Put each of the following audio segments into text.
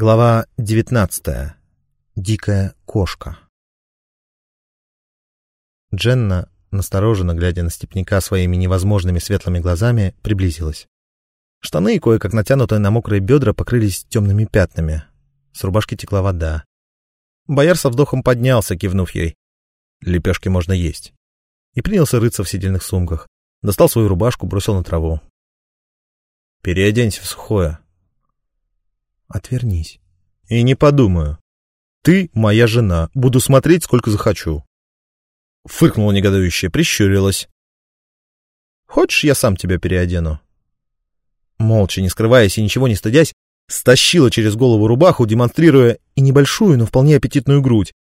Глава девятнадцатая. Дикая кошка. Дженна, настороженно глядя на степняка своими невозможными светлыми глазами, приблизилась. Штаны, кое-как натянутые на мокрые бедра, покрылись темными пятнами. С рубашки текла вода. Бояр со вдохом поднялся, кивнув ей. Лепешки можно есть. И принялся рыться в сидельных сумках. Достал свою рубашку, бросил на траву. «Переоденься в сухое», Отвернись. И не подумаю. Ты моя жена, буду смотреть, сколько захочу. Фыркнула негодующе, прищурилась. Хочешь, я сам тебя переодену? Молча, не скрываясь и ничего не стыдясь, стащила через голову рубаху, демонстрируя и небольшую, но вполне аппетитную грудь,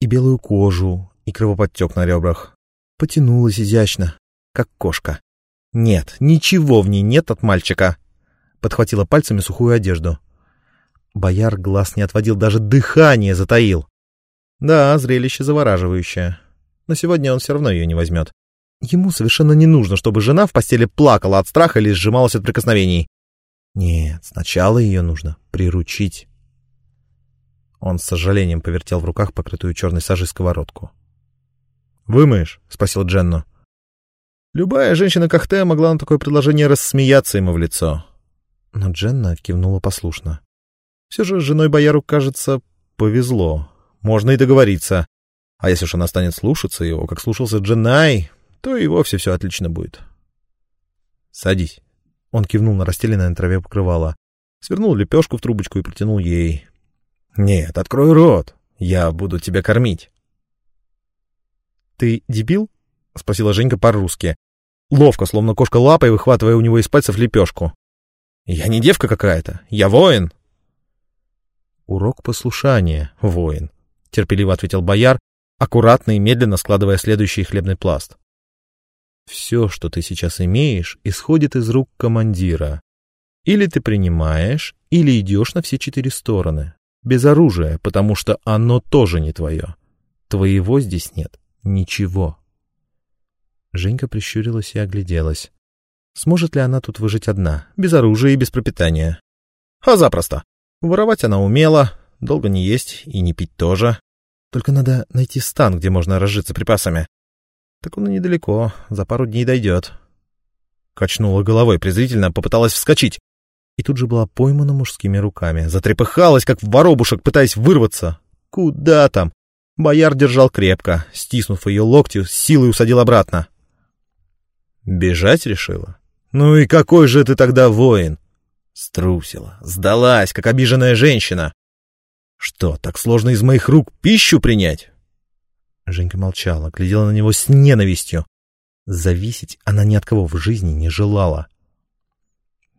и белую кожу, и кровоподтек на ребрах. Потянулась изящно, как кошка. Нет, ничего в ней нет от мальчика. Подхватила пальцами сухую одежду. Бояр глаз не отводил, даже дыхание затаил. Да, зрелище завораживающее. Но сегодня он все равно ее не возьмет. Ему совершенно не нужно, чтобы жена в постели плакала от страха или сжималась от прикосновений. Нет, сначала ее нужно приручить. Он с сожалением повертел в руках покрытую черной сажей сковородку. «Вымоешь?» — спросил Дженну. Любая женщина Кахте могла на такое предложение рассмеяться ему в лицо. Но Дженна кивнула послушно. Все же женой бояру, кажется, повезло. Можно и договориться. А если уж она станет слушаться его, как слушался Дженай, то и вовсе все отлично будет. «Садись». Он кивнул на расстеленное на траве покрывало. Свернул лепешку в трубочку и протянул ей. «Нет, открой рот. Я буду тебя кормить». «Ты дебил?» — спросила Женька по-русски. Ловко, словно кошка лапой, выхватывая у него из пальцев лепешку. «Я не девка какая-то. Я воин. «Урок послушания, воин», — терпеливо ответил бояр, аккуратно и медленно складывая следующий хлебный пласт. «Все, что ты сейчас имеешь, исходит из рук командира. Или ты принимаешь, или идешь на все четыре стороны, без оружия, потому что оно тоже не твое. Твоего здесь нет ничего». Женька прищурилась и огляделась. Сможет ли она тут выжить одна, без оружия и без пропитания? А запросто. Воровать она умела, долго не есть и не пить тоже. Только надо найти стан, где можно разжиться припасами. Так он и недалеко, за пару дней дойдет. Качнула головой презрительно, попыталась вскочить. И тут же была поймана мужскими руками. Затрепыхалась, как воробушек, пытаясь вырваться. Куда там? Бояр держал крепко, стиснув ее локтью, силой усадил обратно. Бежать решила? Ну и какой же ты тогда воин? Струсила, сдалась, как обиженная женщина. Что, так сложно из моих рук пищу принять? Женька молчала, глядела на него с ненавистью. Зависеть она ни от кого в жизни не желала.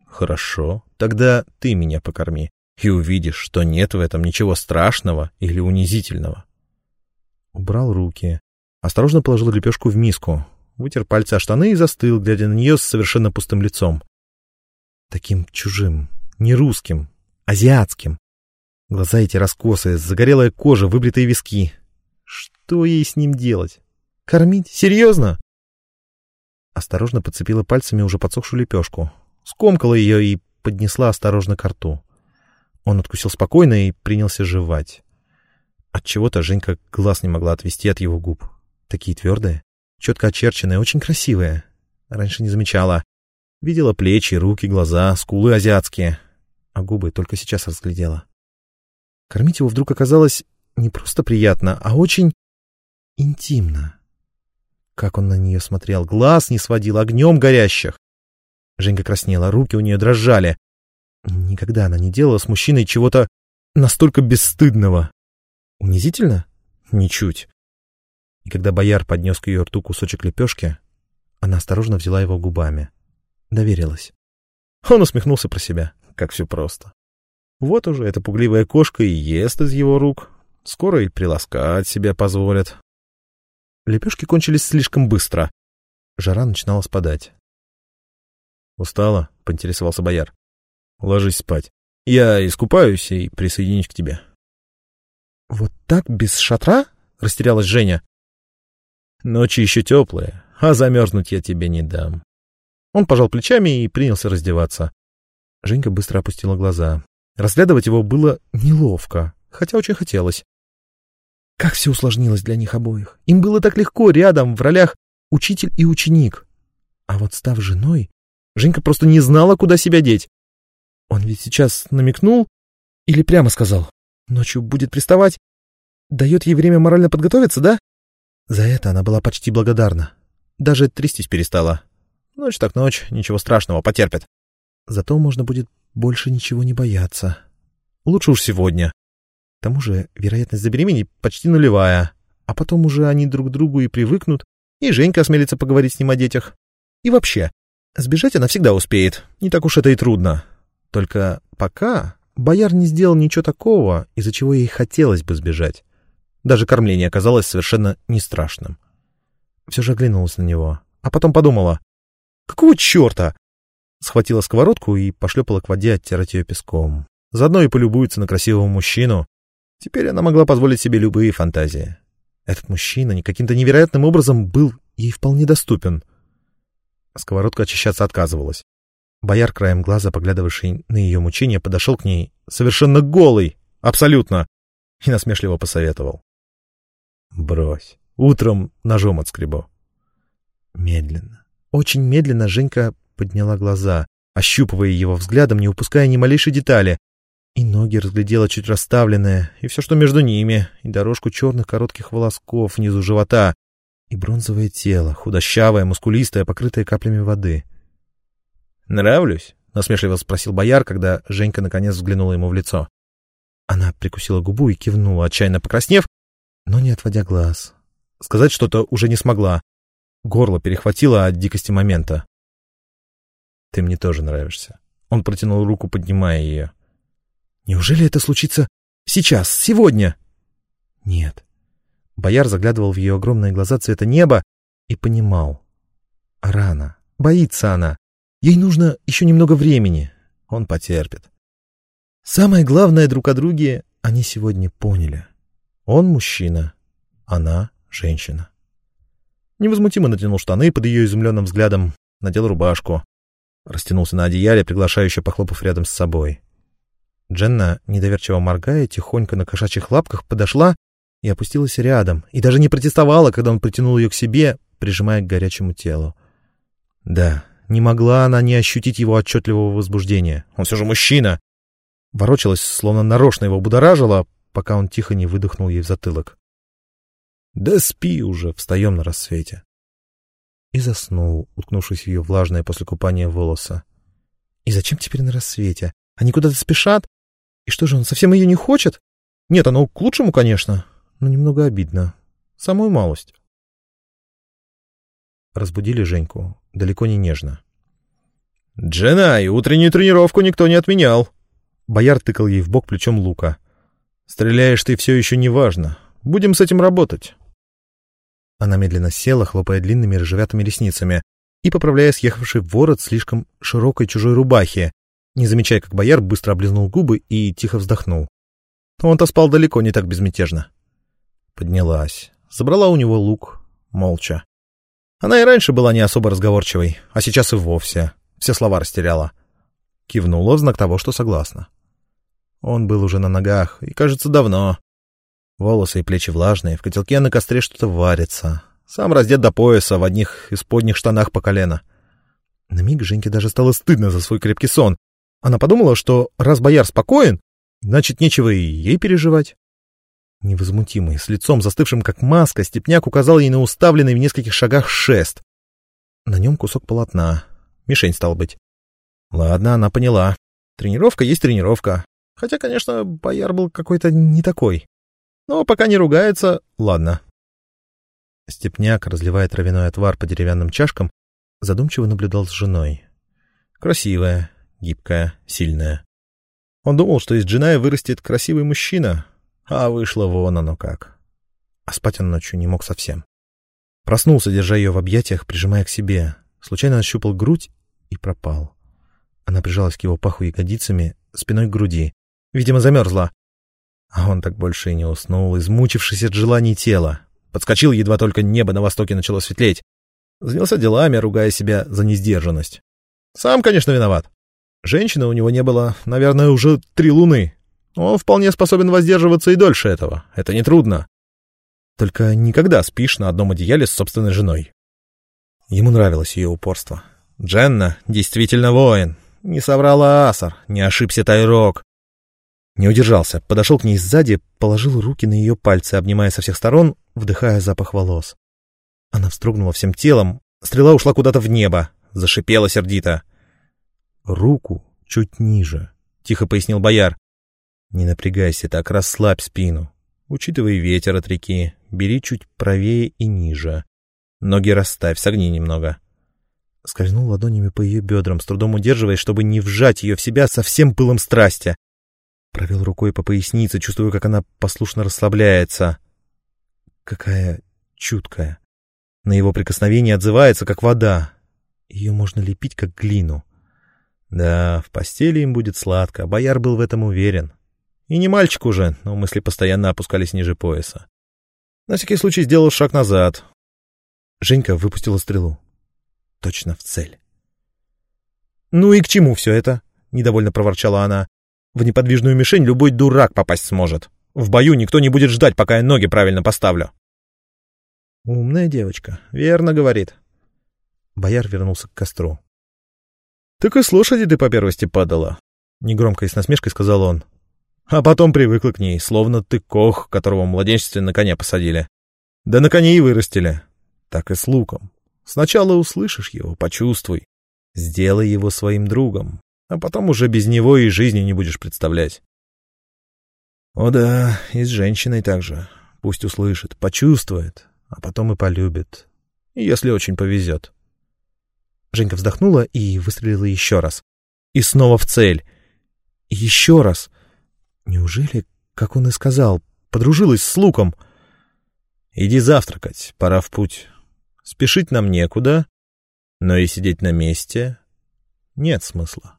«Хорошо, тогда ты меня покорми, и увидишь, что нет в этом ничего страшного или унизительного». Убрал руки, осторожно положил лепешку в миску, вытер пальцы о штаны и застыл, глядя на нее с совершенно пустым лицом. Таким чужим, не русским, азиатским. Глаза эти раскосые, загорелая кожа, выбритые виски. Что ей с ним делать? Кормить? Серьезно? Осторожно подцепила пальцами уже подсохшую лепешку, скомкала ее и поднесла осторожно к рту. Он откусил спокойно и принялся жевать. Отчего-то Женька глаз не могла отвести от его губ. Такие твердые, четко очерченные, очень красивые. Раньше не замечала. Видела плечи, руки, глаза, скулы азиатские, а губы только сейчас разглядела. Кормить его вдруг оказалось не просто приятно, а очень интимно. Как он на нее смотрел, глаз не сводил, огнем горящих. Женька краснела, руки у нее дрожали. Никогда она не делала с мужчиной чего-то настолько бесстыдного. Унизительно? Ничуть. И когда бояр поднес к ее рту кусочек лепешки, она осторожно взяла его губами доверилась. Он усмехнулся про себя. Как все просто. Вот уже эта пугливая кошка и ест из его рук. Скоро и приласкать себя позволят. Лепешки кончились слишком быстро. Жара начинала спадать. «Устала?» — поинтересовался бояр. «Ложись спать. Я искупаюсь и присоединюсь к тебе». «Вот так, без шатра?» — растерялась Женя. «Ночи еще теплые, а замерзнуть я тебе не дам». Он пожал плечами и принялся раздеваться. Женька быстро опустила глаза. Разглядывать его было неловко, хотя очень хотелось. Как все усложнилось для них обоих. Им было так легко рядом в ролях учитель и ученик. А вот став женой, Женька просто не знала, куда себя деть. Он ведь сейчас намекнул или прямо сказал, ночью будет приставать, дает ей время морально подготовиться, да? За это она была почти благодарна. Даже трястись перестала. Ночь так ночь, ничего страшного, потерпит. Зато можно будет больше ничего не бояться. Лучше уж сегодня. К тому же вероятность забеременеть почти нулевая. А потом уже они друг другу и привыкнут, и Женька осмелится поговорить с ним о детях. И вообще, сбежать она всегда успеет, не так уж это и трудно. Только пока бояр не сделал ничего такого, из-за чего ей хотелось бы сбежать. Даже кормление оказалось совершенно не страшным. Все же оглянулась на него, а потом подумала, «Какого черта?» Схватила сковородку и пошлепала к воде оттирать ее песком. Заодно и полюбуется на красивого мужчину. Теперь она могла позволить себе любые фантазии. Этот мужчина каким-то невероятным образом был ей вполне доступен. Сковородка очищаться отказывалась. Бояр, краем глаза, поглядывавший на ее мучения, подошел к ней, совершенно голый, абсолютно, и насмешливо посоветовал. «Брось, утром ножом отскребу». Медленно, очень медленно Женька подняла глаза, ощупывая его взглядом, не упуская ни малейшей детали, и ноги разглядела чуть расставленные, и все, что между ними, и дорожку черных коротких волосков внизу живота, и бронзовое тело, худощавое, мускулистое, покрытое каплями воды. «Нравлюсь?» — насмешливо спросил бояр, когда Женька наконец взглянула ему в лицо. Она прикусила губу и кивнула, отчаянно покраснев, но не отводя глаз. Сказать что-то уже не смогла. Горло перехватило от дикости момента. «Ты мне тоже нравишься». Он протянул руку, поднимая ее. Неужели это случится сейчас, сегодня? Нет. Бояр заглядывал в ее огромные глаза цвета неба и понимал. Рано. Боится она. Ей нужно еще немного времени. Он потерпит. Самое главное друг о друге они сегодня поняли. Он мужчина, она женщина. Невозмутимо натянул штаны под ее изумленным взглядом, надел рубашку. Растянулся на одеяле, приглашающе похлопав рядом с собой. Дженна, недоверчиво моргая, тихонько на кошачьих лапках подошла и опустилась рядом, и даже не протестовала, когда он притянул ее к себе, прижимая к горячему телу. Да, не могла она не ощутить его отчетливого возбуждения. Он все же мужчина. Ворочалась, словно нарочно его будоражила, пока он тихо не выдохнул ей в затылок. «Да спи уже, встаем на рассвете». И заснул, уткнувшись в ее влажное после купания волосы. «И зачем теперь на рассвете? Они куда-то спешат? И что же, он совсем ее не хочет? Нет, оно к лучшему, конечно, но немного обидно. Самую малость. Разбудили Женьку, далеко не нежно. «Джена, и утреннюю тренировку никто не отменял!» Бояр тыкал ей в бок плечом лука. «Стреляешь ты все еще неважно. Будем с этим работать». Она медленно села, хлопая длинными рыжеватыми ресницами и поправляя съехавший ворот слишком широкой чужой рубахи, не замечая, как бояр быстро облизнул губы и тихо вздохнул. Он-то спал далеко не так безмятежно. Поднялась, забрала у него лук, молча. Она и раньше была не особо разговорчивой, а сейчас и вовсе. Все слова растеряла. Кивнула в знак того, что согласна. Он был уже на ногах, и, кажется, давно. Волосы и плечи влажные, в котелке на костре что-то варится. Сам раздет до пояса, в одних исподних штанах по колено. На миг Женьке даже стало стыдно за свой крепкий сон, она подумала, что раз бояр спокоен, значит, нечего и ей переживать. Невозмутимый, с лицом застывшим как маска, степняк указал ей на уставленный в нескольких шагах шест. На нем кусок полотна. Мишень, стал быть. Ладно, она поняла. Тренировка есть тренировка. Хотя, конечно, бояр был какой-то не такой. Но пока не ругается, ладно. Степняк, разливая травяной отвар по деревянным чашкам, задумчиво наблюдал с женой. Красивая, гибкая, сильная. Он думал, что из Джиная вырастет красивый мужчина, а вышло вон оно как. А спать он ночью не мог совсем. Проснулся, держа ее в объятиях, прижимая к себе. Случайно ощупал грудь и пропал. Она прижалась к его паху ягодицами, спиной к груди. Видимо, замерзла. А он так больше и не уснул, измучившись от желаний тела. Подскочил, едва только небо на востоке начало светлеть. Занялся делами, ругая себя за несдержанность. Сам, конечно, виноват. Женщины у него не было, наверное, уже три луны. Он вполне способен воздерживаться и дольше этого. Это нетрудно. Только никогда спишь на одном одеяле с собственной женой. Ему нравилось ее упорство. Дженна действительно воин. Не соврала Асар, не ошибся Тайрок. Не удержался, подошел к ней сзади, положил руки на ее пальцы, обнимая со всех сторон, вдыхая запах волос. Она вздрогнула всем телом, стрела ушла куда-то в небо, зашипела сердито. «Руку чуть ниже», — тихо пояснил бояр. «Не напрягайся так, расслабь спину. Учитывай ветер от реки, бери чуть правее и ниже. Ноги расставь, согни немного». Скользнул ладонями по ее бедрам, с трудом удерживаясь, чтобы не вжать ее в себя со всем пылом страсти. Провел рукой по пояснице, чувствуя, как она послушно расслабляется. Какая чуткая. На его прикосновение отзывается, как вода. Ее можно лепить, как глину. Да, в постели им будет сладко, бояр был в этом уверен. И не мальчик уже, но мысли постоянно опускались ниже пояса. На всякий случай сделал шаг назад. Женька выпустила стрелу. Точно в цель. «Ну и к чему все это?» — недовольно проворчала она. «В неподвижную мишень любой дурак попасть сможет. В бою никто не будет ждать, пока я ноги правильно поставлю». «Умная девочка, верно говорит». Бояр вернулся к костру. «Так и с лошади ты по первости падала», — негромко и с насмешкой сказал он. «А потом привыкла к ней, словно ты кох, которого в младенчестве на коня посадили. Да на коне и вырастили. Так и с луком. Сначала услышишь его, почувствуй. Сделай его своим другом, а потом уже без него и жизни не будешь представлять». «О да, и с женщиной так же. Пусть услышит, почувствует, а потом и полюбит. Если очень повезет. Женька вздохнула и выстрелила еще раз. И снова в цель. И еще раз. Неужели, как он и сказал, подружилась с Луком? Иди завтракать, пора в путь. Спешить нам некуда, но и сидеть на месте нет смысла.